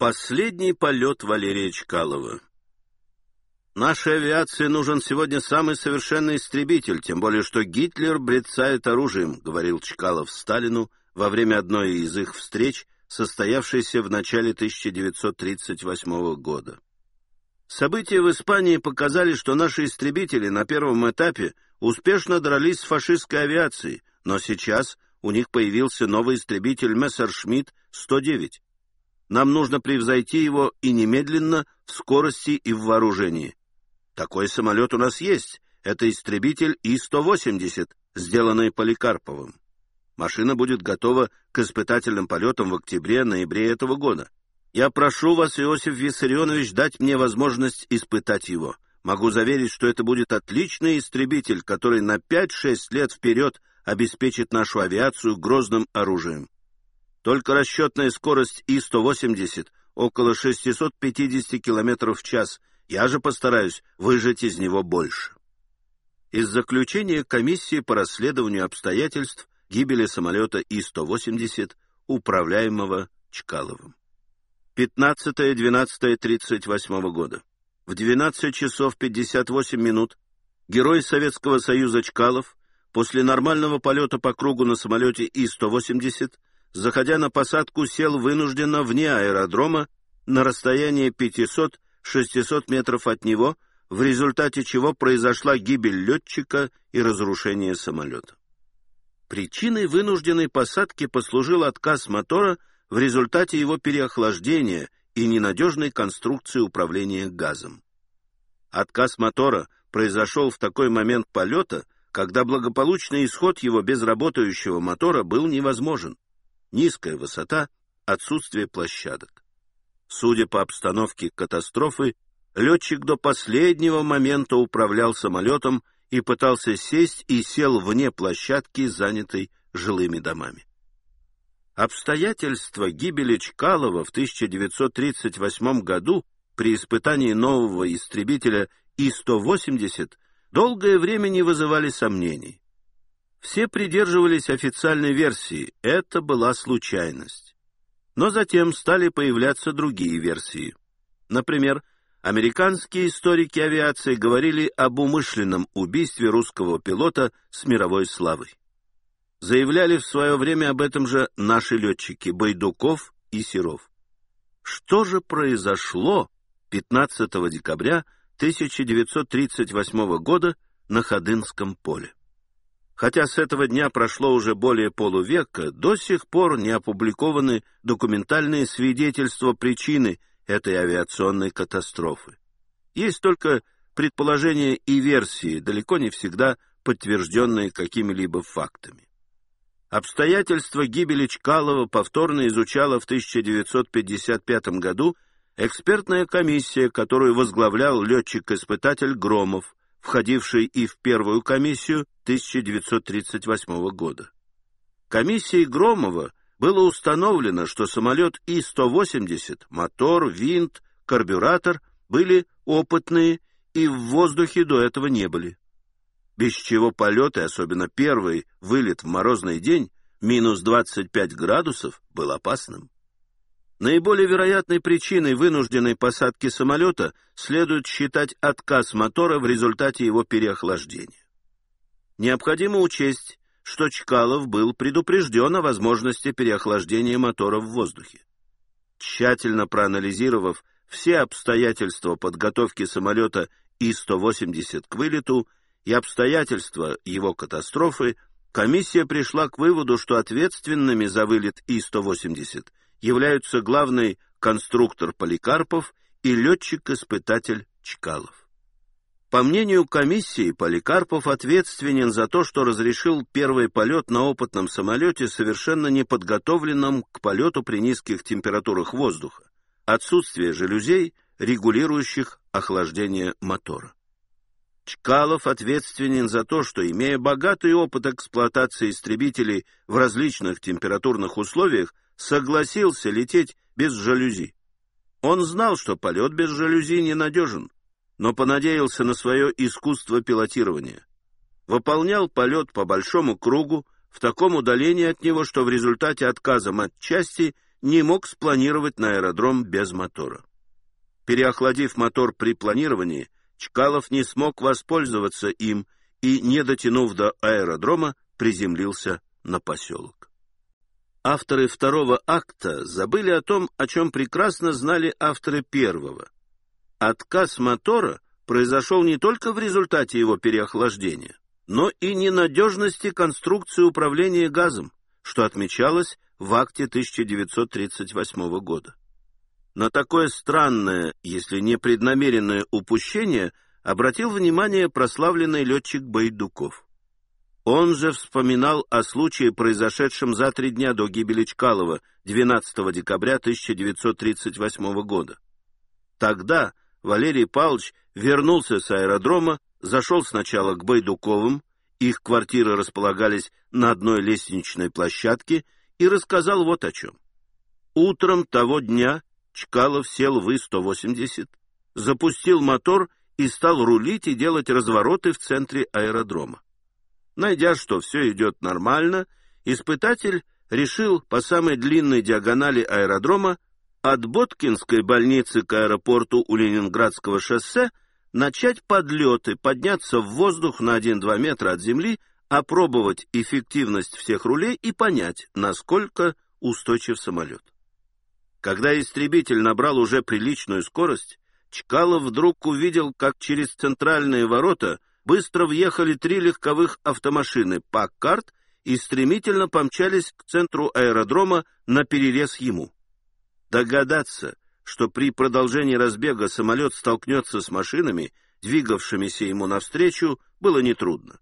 Последний полет Валерия Чкалова. Нашей авиации нужен сегодня самый совершенный истребитель, тем более что Гитлер брецает оружием, говорил Чкалов Сталину во время одной из их встреч, состоявшейся в начале 1938 года. События в Испании показали, что наши истребители на первом этапе успешно дрались с фашистской авиацией, но сейчас у них появился новый истребитель Мессершмитт 109. Нам нужно превзойти его и немедленно в скорости и в вооружении. Такой самолет у нас есть. Это истребитель И-180, сделанный Поликарповым. Машина будет готова к испытательным полетам в октябре-ноябре этого года. Я прошу вас, Иосиф Виссарионович, дать мне возможность испытать его. Могу заверить, что это будет отличный истребитель, который на 5-6 лет вперед обеспечит нашу авиацию грозным оружием. Только расчетная скорость И-180 около 650 км в час. Я же постараюсь выжать из него больше. Из заключения комиссии по расследованию обстоятельств гибели самолета И-180, управляемого Чкаловым. 15-12-38 года. В 12 часов 58 минут герой Советского Союза Чкалов после нормального полета по кругу на самолете И-180 заходя на посадку, сел вынужденно вне аэродрома на расстоянии 500-600 метров от него, в результате чего произошла гибель летчика и разрушение самолета. Причиной вынужденной посадки послужил отказ мотора в результате его переохлаждения и ненадежной конструкции управления газом. Отказ мотора произошел в такой момент полета, когда благополучный исход его без работающего мотора был невозможен низкая высота, отсутствие площадок. Судя по обстановке катастрофы, летчик до последнего момента управлял самолетом и пытался сесть и сел вне площадки, занятой жилыми домами. Обстоятельства гибели Чкалова в 1938 году при испытании нового истребителя И-180 долгое время не вызывали сомнений. Все придерживались официальной версии, это была случайность. Но затем стали появляться другие версии. Например, американские историки авиации говорили об умышленном убийстве русского пилота с мировой славой. Заявляли в свое время об этом же наши летчики Байдуков и Серов. Что же произошло 15 декабря 1938 года на Ходынском поле? Хотя с этого дня прошло уже более полувека, до сих пор не опубликованы документальные свидетельства причины этой авиационной катастрофы. Есть только предположения и версии, далеко не всегда подтвержденные какими-либо фактами. Обстоятельства гибели Чкалова повторно изучала в 1955 году экспертная комиссия, которую возглавлял летчик-испытатель Громов, входивший и в первую комиссию 1938 года. Комиссией Громова было установлено, что самолет И-180, мотор, винт, карбюратор были опытные и в воздухе до этого не были. Без чего полеты, особенно первый вылет в морозный день, минус 25 градусов, был опасным. Наиболее вероятной причиной вынужденной посадки самолета следует считать отказ мотора в результате его переохлаждения. Необходимо учесть, что Чкалов был предупрежден о возможности переохлаждения мотора в воздухе. Тщательно проанализировав все обстоятельства подготовки самолета И-180 к вылету и обстоятельства его катастрофы, комиссия пришла к выводу, что ответственными за вылет И-180 являются главный конструктор Поликарпов и летчик-испытатель Чкалов. По мнению комиссии, Поликарпов ответственен за то, что разрешил первый полет на опытном самолете, совершенно неподготовленном к полету при низких температурах воздуха, отсутствие жалюзей, регулирующих охлаждение мотора. Чкалов ответственен за то, что, имея богатый опыт эксплуатации истребителей в различных температурных условиях, согласился лететь без жалюзи. Он знал, что полет без жалюзи ненадежен, но понадеялся на свое искусство пилотирования. Выполнял полет по большому кругу, в таком удалении от него, что в результате отказа от части не мог спланировать на аэродром без мотора. Переохладив мотор при планировании, Чкалов не смог воспользоваться им и, не дотянув до аэродрома, приземлился на поселок. Авторы второго акта забыли о том, о чем прекрасно знали авторы первого. Отказ мотора произошел не только в результате его переохлаждения, но и ненадежности конструкции управления газом, что отмечалось в акте 1938 года. На такое странное, если не преднамеренное упущение обратил внимание прославленный летчик Байдуков. Он же вспоминал о случае, произошедшем за три дня до гибели Чкалова, 12 декабря 1938 года. Тогда Валерий Павлович вернулся с аэродрома, зашел сначала к Байдуковым, их квартиры располагались на одной лестничной площадке, и рассказал вот о чем. Утром того дня Чкалов сел в И-180, запустил мотор и стал рулить и делать развороты в центре аэродрома. Найдя, что все идет нормально, испытатель решил по самой длинной диагонали аэродрома от Боткинской больницы к аэропорту у Ленинградского шоссе начать подлеты, подняться в воздух на 1-2 метра от земли, опробовать эффективность всех рулей и понять, насколько устойчив самолет. Когда истребитель набрал уже приличную скорость, Чкалов вдруг увидел, как через центральные ворота быстро въехали три легковых автомашины «Паккарт» и стремительно помчались к центру аэродрома на перерез ему. Догадаться, что при продолжении разбега самолет столкнется с машинами, двигавшимися ему навстречу, было нетрудно.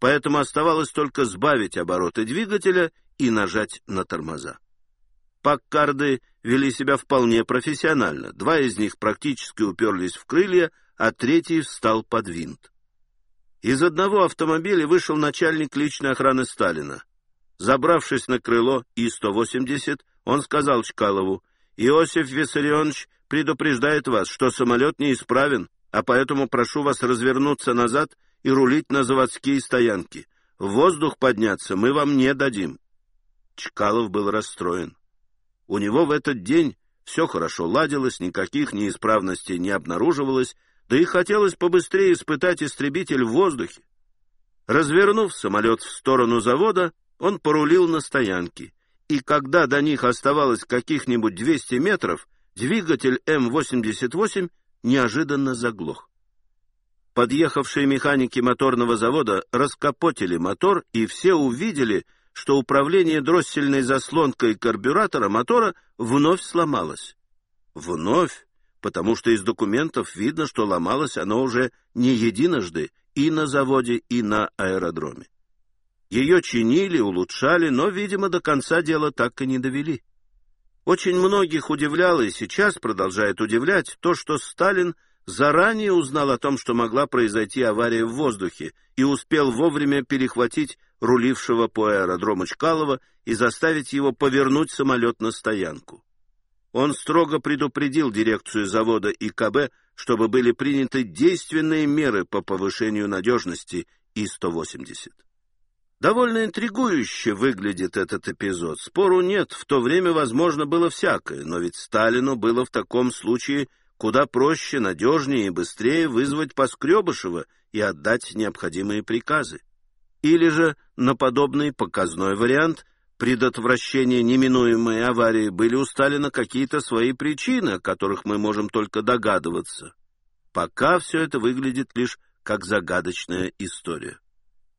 Поэтому оставалось только сбавить обороты двигателя и нажать на тормоза. Паккарды вели себя вполне профессионально. Два из них практически уперлись в крылья, а третий встал под винт. Из одного автомобиля вышел начальник личной охраны Сталина. Забравшись на крыло И-180, он сказал Чкалову, «Иосиф Виссарионович предупреждает вас, что самолет неисправен, а поэтому прошу вас развернуться назад и рулить на заводские стоянки. В воздух подняться мы вам не дадим». Чкалов был расстроен. У него в этот день все хорошо ладилось, никаких неисправностей не обнаруживалось, да и хотелось побыстрее испытать истребитель в воздухе. Развернув самолет в сторону завода, он порулил на стоянке, и когда до них оставалось каких-нибудь 200 метров, двигатель М-88 неожиданно заглох. Подъехавшие механики моторного завода раскопотили мотор, и все увидели, что управление дроссельной заслонкой карбюратора мотора вновь сломалось. Вновь, потому что из документов видно, что ломалось оно уже не единожды и на заводе, и на аэродроме. Ее чинили, улучшали, но, видимо, до конца дела так и не довели. Очень многих удивляло и сейчас продолжает удивлять то, что Сталин заранее узнал о том, что могла произойти авария в воздухе, и успел вовремя перехватить рулившего по аэродрому Чкалова и заставить его повернуть самолет на стоянку. Он строго предупредил дирекцию завода ИКБ, чтобы были приняты действенные меры по повышению надежности И-180. Довольно интригующе выглядит этот эпизод. Спору нет, в то время возможно было всякое, но ведь Сталину было в таком случае куда проще, надежнее и быстрее вызвать Поскребышева и отдать необходимые приказы. Или же на подобный показной вариант предотвращения неминуемой аварии были у Сталина какие-то свои причины, о которых мы можем только догадываться. Пока все это выглядит лишь как загадочная история.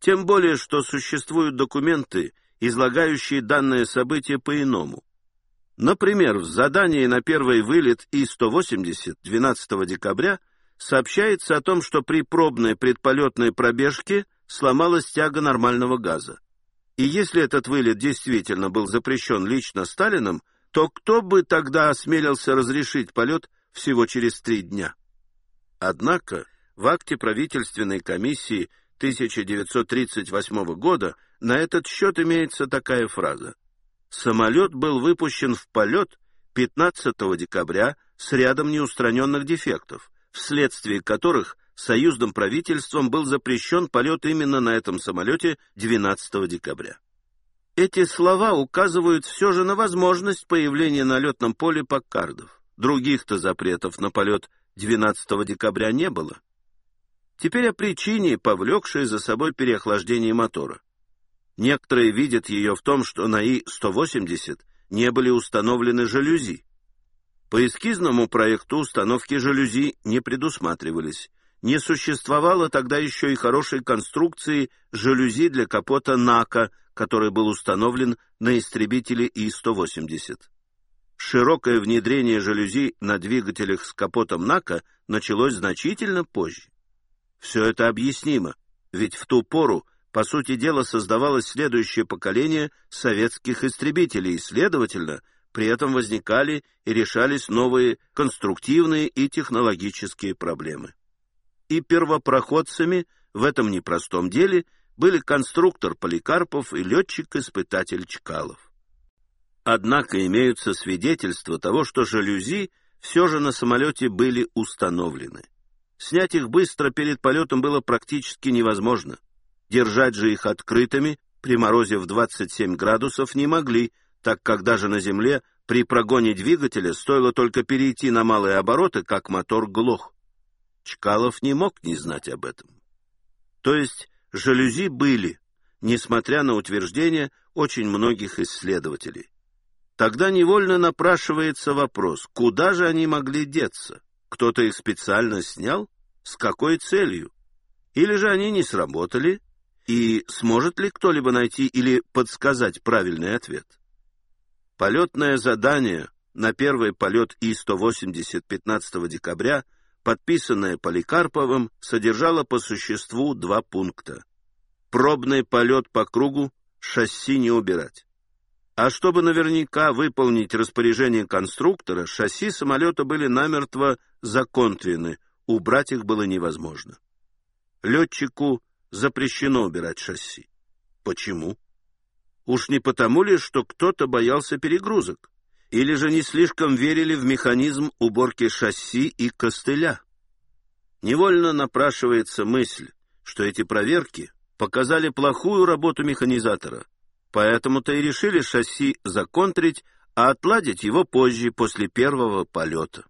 Тем более, что существуют документы, излагающие данное событие по-иному. Например, в задании на первый вылет И-180 12 декабря сообщается о том, что при пробной предполетной пробежке сломалась тяга нормального газа. И если этот вылет действительно был запрещен лично Сталином, то кто бы тогда осмелился разрешить полет всего через три дня? Однако в акте правительственной комиссии 1938 года на этот счет имеется такая фраза – Самолет был выпущен в полет 15 декабря с рядом неустраненных дефектов, вследствие которых союзным правительством был запрещен полет именно на этом самолете 12 декабря. Эти слова указывают все же на возможность появления на летном поле Паккардов. Других-то запретов на полет 12 декабря не было. Теперь о причине, повлекшей за собой переохлаждение мотора. Некоторые видят ее в том, что на И-180 не были установлены жалюзи. По эскизному проекту установки жалюзи не предусматривались. Не существовало тогда еще и хорошей конструкции жалюзи для капота НАКа, который был установлен на истребителе И-180. Широкое внедрение жалюзи на двигателях с капотом НАКа началось значительно позже. Все это объяснимо, ведь в ту пору, по сути дела, создавалось следующее поколение советских истребителей, и, следовательно, при этом возникали и решались новые конструктивные и технологические проблемы. И первопроходцами в этом непростом деле были конструктор Поликарпов и летчик-испытатель Чкалов. Однако имеются свидетельства того, что жалюзи все же на самолете были установлены. Снять их быстро перед полетом было практически невозможно. Держать же их открытыми при морозе в 27 градусов не могли, так как даже на земле при прогоне двигателя стоило только перейти на малые обороты, как мотор глох. Чкалов не мог не знать об этом. То есть жалюзи были, несмотря на утверждения очень многих исследователей. Тогда невольно напрашивается вопрос, куда же они могли деться? Кто-то их специально снял? С какой целью? Или же они не сработали? И сможет ли кто-либо найти или подсказать правильный ответ? Полетное задание на первый полет И-180 15 декабря, подписанное Поликарповым, содержало по существу два пункта. Пробный полет по кругу, шасси не убирать. А чтобы наверняка выполнить распоряжение конструктора, шасси самолета были намертво законтрены, убрать их было невозможно. Летчику запрещено убирать шасси. Почему? Уж не потому ли, что кто-то боялся перегрузок? Или же не слишком верили в механизм уборки шасси и костыля? Невольно напрашивается мысль, что эти проверки показали плохую работу механизатора — Поэтому-то и решили шасси законтрить, а отладить его позже, после первого полета.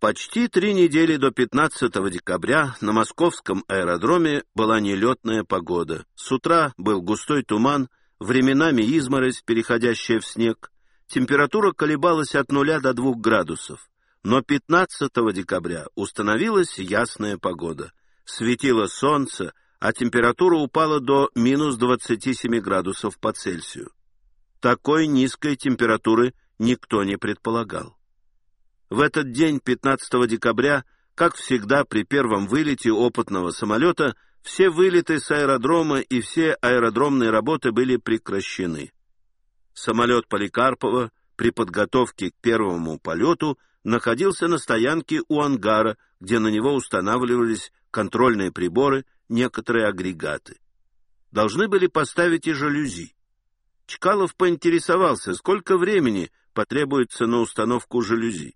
Почти три недели до 15 декабря на московском аэродроме была нелетная погода. С утра был густой туман, временами изморозь, переходящая в снег. Температура колебалась от нуля до двух градусов. Но 15 декабря установилась ясная погода. Светило солнце, а температура упала до минус 27 градусов по Цельсию. Такой низкой температуры никто не предполагал. В этот день, 15 декабря, как всегда при первом вылете опытного самолета, все вылеты с аэродрома и все аэродромные работы были прекращены. Самолет Поликарпова при подготовке к первому полету находился на стоянке у ангара, где на него устанавливались контрольные приборы некоторые агрегаты. Должны были поставить и жалюзи. Чкалов поинтересовался, сколько времени потребуется на установку жалюзи.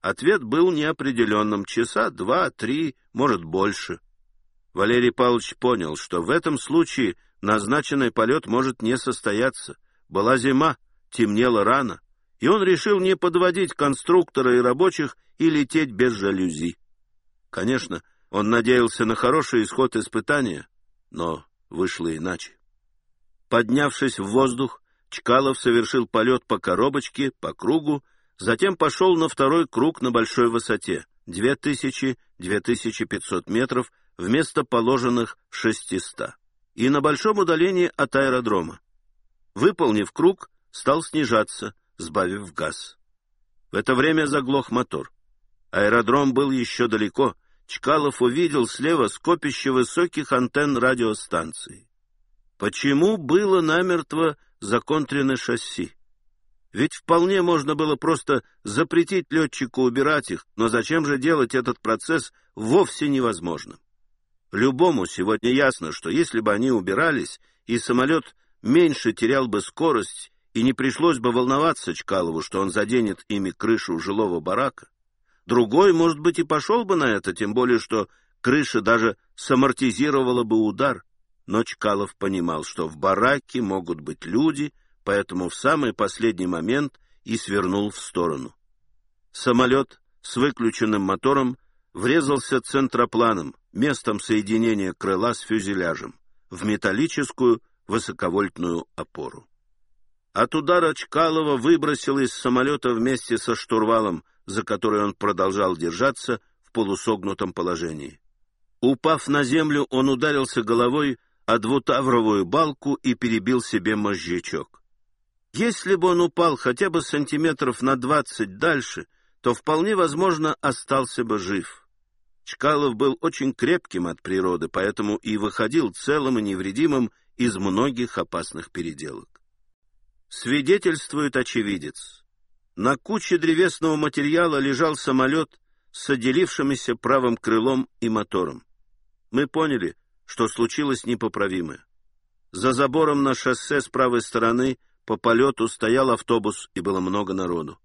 Ответ был неопределенным — часа два, три, может, больше. Валерий Павлович понял, что в этом случае назначенный полет может не состояться. Была зима, темнело рано, и он решил не подводить конструктора и рабочих и лететь без жалюзи. Конечно, он надеялся на хороший исход испытания, но вышло иначе. Поднявшись в воздух, Чкалов совершил полет по коробочке, по кругу, затем пошел на второй круг на большой высоте — 2000-2500 метров вместо положенных 600, и на большом удалении от аэродрома. Выполнив круг, стал снижаться, сбавив газ. В это время заглох мотор. Аэродром был еще далеко, Чкалов увидел слева скопище высоких антенн радиостанции. Почему было намертво законтрено шасси? Ведь вполне можно было просто запретить летчику убирать их, но зачем же делать этот процесс вовсе невозможным? Любому сегодня ясно, что если бы они убирались, и самолет меньше терял бы скорость, и не пришлось бы волноваться Чкалову, что он заденет ими крышу жилого барака, Другой, может быть, и пошел бы на это, тем более, что крыша даже самортизировала бы удар. Но Чкалов понимал, что в бараке могут быть люди, поэтому в самый последний момент и свернул в сторону. Самолет с выключенным мотором врезался центропланом, местом соединения крыла с фюзеляжем, в металлическую высоковольтную опору. От удара Чкалова выбросил из самолета вместе со штурвалом, за который он продолжал держаться в полусогнутом положении. Упав на землю, он ударился головой о двутавровую балку и перебил себе мозжечок. Если бы он упал хотя бы сантиметров на двадцать дальше, то вполне возможно остался бы жив. Чкалов был очень крепким от природы, поэтому и выходил целым и невредимым из многих опасных переделок. Свидетельствует очевидец. На куче древесного материала лежал самолет с отделившимися правым крылом и мотором мы поняли, что случилось непоправимое. За забором на шоссе с правой стороны по полету стоял автобус, и было много народу.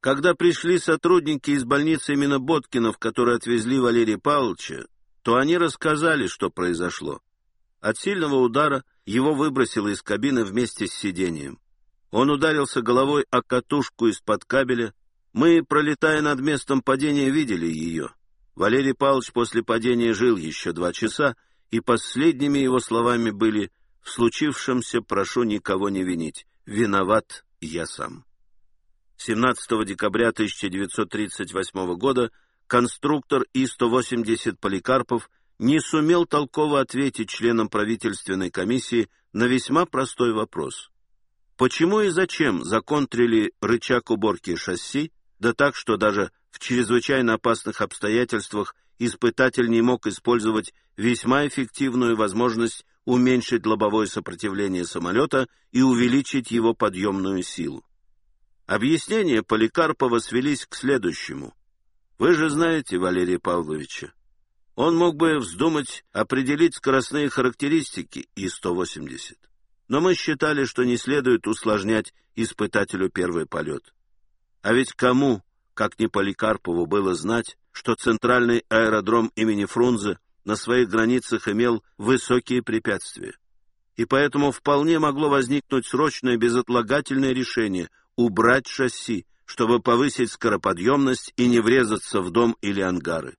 Когда пришли сотрудники из больницы именно Боткина, в которой отвезли Валерия Павловича, то они рассказали, что произошло. От сильного удара его выбросило из кабины вместе с сиденьем. Он ударился головой о катушку из-под кабеля. Мы, пролетая над местом падения, видели ее. Валерий Павлович после падения жил еще два часа, и последними его словами были «В случившемся прошу никого не винить. Виноват я сам». 17 декабря 1938 года конструктор И-180 Поликарпов не сумел толково ответить членам правительственной комиссии на весьма простой вопрос. Почему и зачем законтрили рычаг уборки шасси, да так, что даже в чрезвычайно опасных обстоятельствах испытатель не мог использовать весьма эффективную возможность уменьшить лобовое сопротивление самолета и увеличить его подъемную силу. Объяснения Поликарпова свелись к следующему. Вы же знаете Валерия Павловича. Он мог бы вздумать определить скоростные характеристики И-180. Но мы считали, что не следует усложнять испытателю первый полет. А ведь кому как ни Поликарпову было знать, что центральный аэродром имени Фрунзе на своих границах имел высокие препятствия. И поэтому вполне могло возникнуть срочное безотлагательное решение убрать шасси, чтобы повысить скороподъемность и не врезаться в дом или ангары.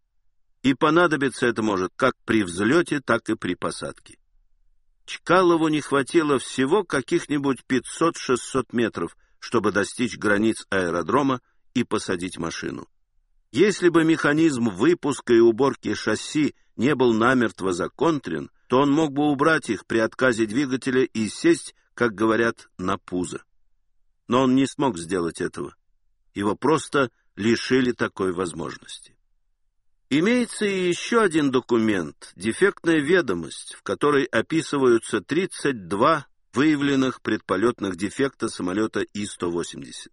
И понадобиться это может как при взлете, так и при посадке. Чкалову не хватило всего каких-нибудь 500-600 метров, чтобы достичь границ аэродрома и посадить машину. Если бы механизм выпуска и уборки шасси не был намертво законтрен, то он мог бы убрать их при отказе двигателя и сесть, как говорят, на пузо. Но он не смог сделать этого. Его просто лишили такой возможности. Имеется и еще один документ, дефектная ведомость, в которой описываются 32 выявленных предполетных дефекта самолета И-180.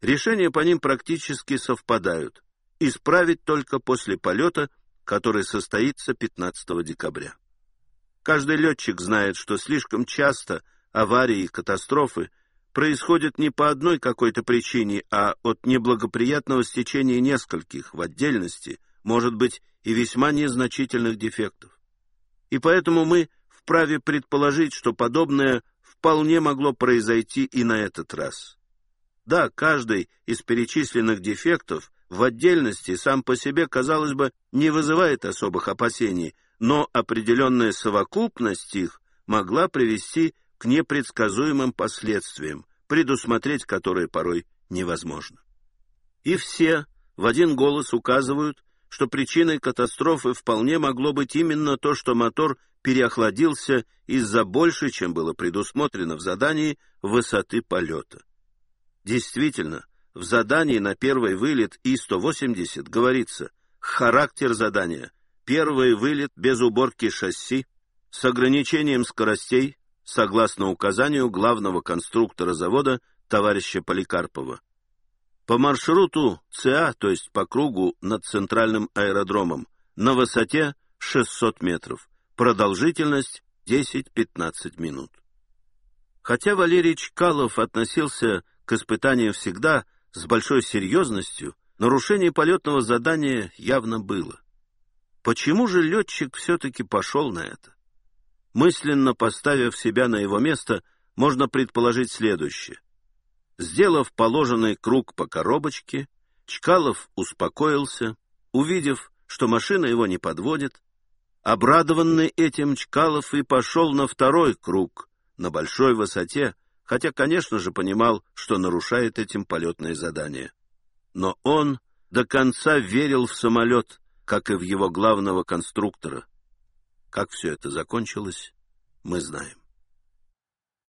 Решения по ним практически совпадают. Исправить только после полета, который состоится 15 декабря. Каждый летчик знает, что слишком часто аварии и катастрофы происходят не по одной какой-то причине, а от неблагоприятного стечения нескольких, в отдельности, может быть, и весьма незначительных дефектов. И поэтому мы вправе предположить, что подобное вполне могло произойти и на этот раз. Да, каждый из перечисленных дефектов в отдельности сам по себе, казалось бы, не вызывает особых опасений, но определенная совокупность их могла привести к непредсказуемым последствиям, предусмотреть которые порой невозможно. И все в один голос указывают, что причиной катастрофы вполне могло быть именно то, что мотор переохладился из-за большей, чем было предусмотрено в задании, высоты полета. Действительно, в задании на первый вылет И-180 говорится «Характер задания. Первый вылет без уборки шасси с ограничением скоростей согласно указанию главного конструктора завода товарища Поликарпова. По маршруту ЦА, то есть по кругу над центральным аэродромом, на высоте 600 метров, продолжительность 10-15 минут. Хотя Валерий Чкалов относился к испытанию всегда с большой серьезностью, нарушение полетного задания явно было. Почему же летчик все-таки пошел на это? мысленно поставив себя на его место, можно предположить следующее. Сделав положенный круг по коробочке, Чкалов успокоился, увидев, что машина его не подводит. Обрадованный этим Чкалов и пошел на второй круг, на большой высоте, хотя, конечно же, понимал, что нарушает этим полетное задание. Но он до конца верил в самолет, как и в его главного конструктора. Как все это закончилось, мы знаем.